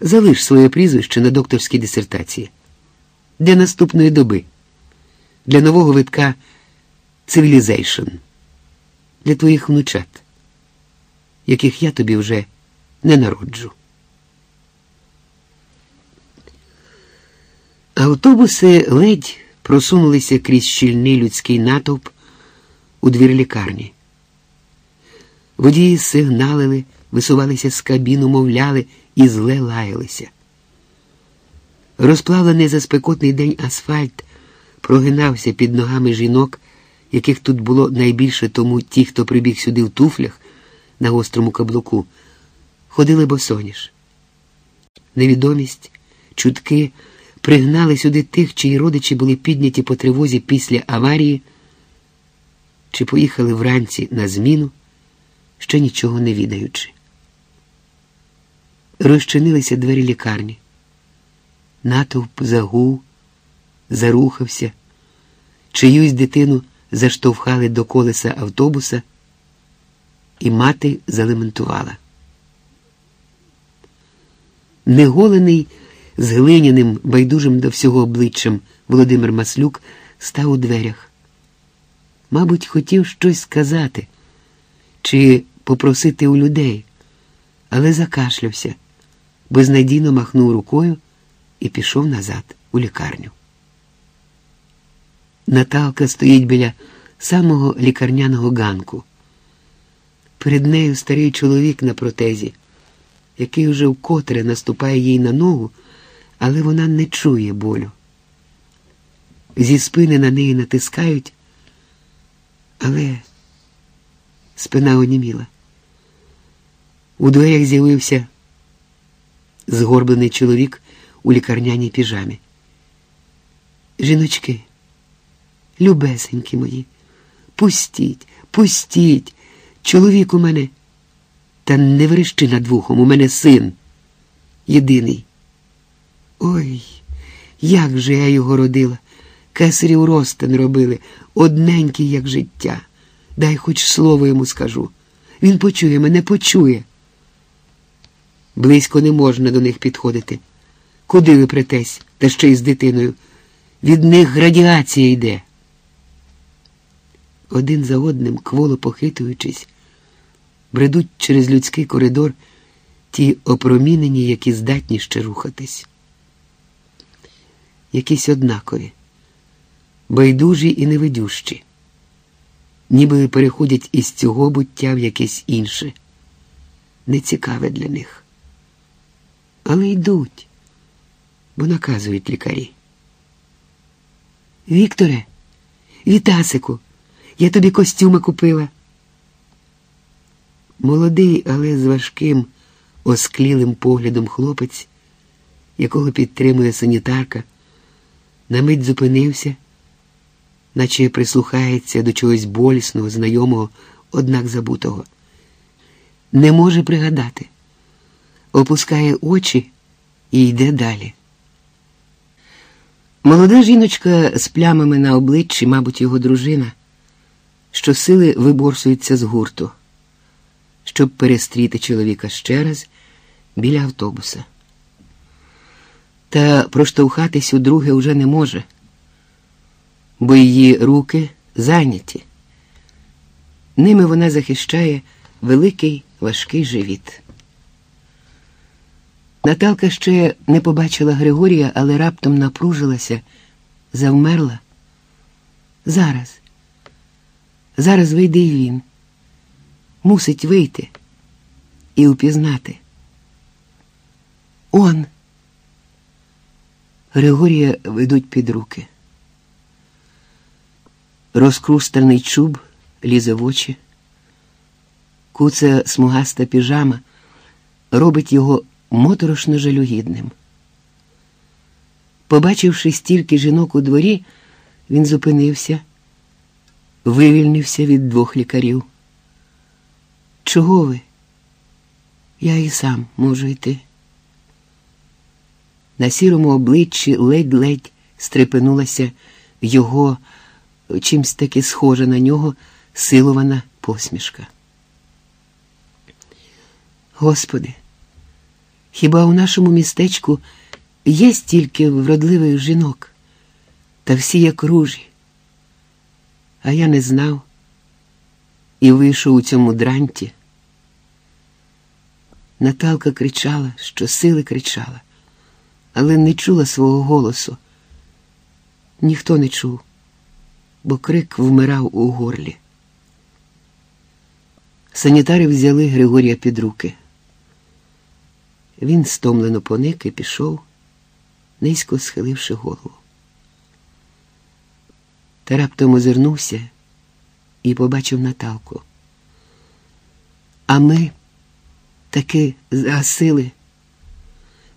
Залиш своє прізвище на докторській дисертації. Для наступної доби, для нового витка Civilization, для твоїх внучат, яких я тобі вже не народжу. Автобуси ледь просунулися крізь щільний людський натовп у двір лікарні. Водії сигналили, висувалися з кабіну, мовляли і зле лаялися. Розплавлений за спекотний день асфальт прогинався під ногами жінок, яких тут було найбільше тому ті, хто прибіг сюди в туфлях на гострому каблуку, ходили босоніж. Невідомість, чутки пригнали сюди тих, чиї родичі були підняті по тривозі після аварії, чи поїхали вранці на зміну, ще нічого не відаючи. Розчинилися двері лікарні. Натовп загув, зарухався, чиюсь дитину заштовхали до колеса автобуса, і мати залементувала. Неголений, з глиняним, байдужим до всього обличчям Володимир Маслюк став у дверях. Мабуть, хотів щось сказати чи попросити у людей, але закашлявся, безнадійно махнув рукою і пішов назад у лікарню. Наталка стоїть біля самого лікарняного ганку. Перед нею старий чоловік на протезі, який уже вкотре наступає їй на ногу, але вона не чує болю. Зі спини на неї натискають, але спина оніміла. У дверях з'явився згорблений чоловік у лікарняній піжамі. Жіночки, любесенькі мої, пустіть, пустіть, чоловік у мене. Та не верещи над вухом, у мене син єдиний. Ой, як же я його родила, кесарів ростин робили, одненький, як життя. Дай хоч слово йому скажу. Він почує мене, почує. Близько не можна до них підходити. Куди ви претесь, та ще й з дитиною? Від них радіація йде. Один за одним, кволо похитуючись, бредуть через людський коридор ті опромінені, які здатні ще рухатись. Якісь однакові, байдужі і невидющі, ніби переходять із цього буття в якесь інше, нецікаве для них. Але йдуть, бо наказують лікарі. Вікторе, Вітасику, я тобі костюми купила. Молодий, але з важким, осклілим поглядом хлопець, якого підтримує санітарка, на мить зупинився, наче прислухається до чогось болісного, знайомого, однак забутого. Не може пригадати, опускає очі і йде далі. Молода жіночка з плямами на обличчі, мабуть, його дружина, що сили виборсується з гурту, щоб перестріти чоловіка ще раз біля автобуса. Та проштовхатись удруге вже не може, бо її руки зайняті. Ними вона захищає великий важкий живіт. Наталка ще не побачила Григорія, але раптом напружилася, завмерла. Зараз, зараз вийде і він. Мусить вийти і упізнати. Он. Григорія ведуть під руки. Розкрустаний чуб лізе в очі. Куца смугаста піжама робить його моторошно жалюгідним. Побачивши стільки жінок у дворі, він зупинився, вивільнився від двох лікарів. Чого ви? Я і сам можу йти. На сірому обличчі ледь-ледь стрепенулася його чимсь таки схожа на нього силована посмішка. Господи, Хіба у нашому містечку є стільки вродливих жінок, та всі як ружі? А я не знав і вийшов у цьому дранті. Наталка кричала, що сили кричала, але не чула свого голосу. Ніхто не чув, бо крик вмирав у горлі. Санітари взяли Григорія під руки. Він стомлено поник і пішов, низько схиливши голову. Та раптом озирнувся і побачив Наталку. А ми таки загасили,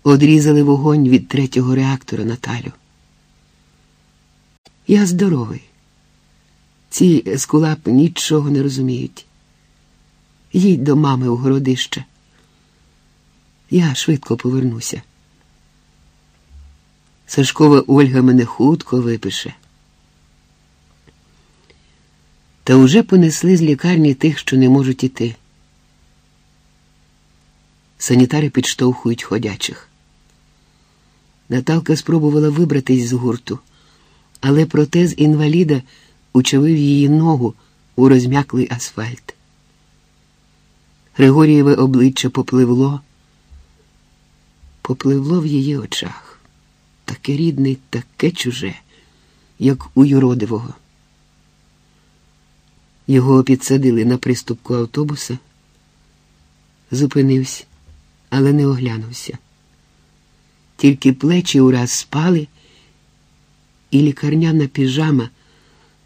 одрізали вогонь від третього реактора Наталю. Я здоровий. Ці ескулапи нічого не розуміють. Їдь до мами у городище. Я швидко повернуся. Сашкова Ольга мене хутко випише. Та уже понесли з лікарні тих, що не можуть іти. Санітари підштовхують ходячих. Наталка спробувала вибратись з гурту, але протез інваліда учавив її ногу у розм'яклий асфальт. Григорієве обличчя попливло, попливло в її очах. Таке рідне, таке чуже, як у юродивого. Його підсадили на приступку автобуса, зупинився, але не оглянувся. Тільки плечі ураз спали, і лікарняна піжама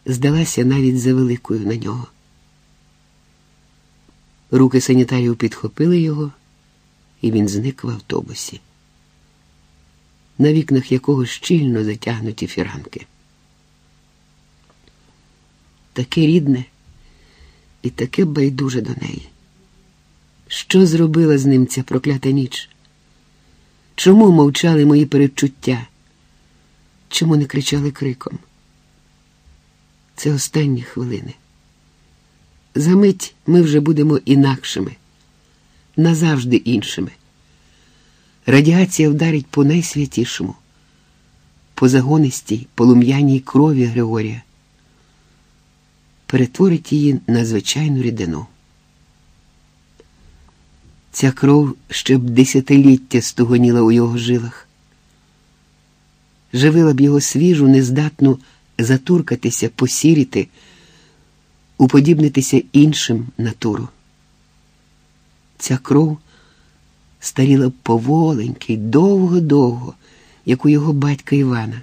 здалася навіть за великою на нього. Руки санітарів підхопили його, і він зник в автобусі, на вікнах якого щільно затягнуті фіранки. Таке рідне і таке байдуже до неї. Що зробила з ним ця проклята ніч? Чому мовчали мої передчуття? Чому не кричали криком? Це останні хвилини. Замить ми вже будемо інакшими, назавжди іншими. Радіація вдарить по найсвятішому, по загонистій, полум'яній крові Григорія, перетворить її на звичайну рідину. Ця кров ще б десятиліття стугоніла у його жилах, живила б його свіжу, нездатну затуркатися, посіріти уподібнитися іншим натуру. Ця кров старіла поволеньки, довго-довго, як у його батька Івана.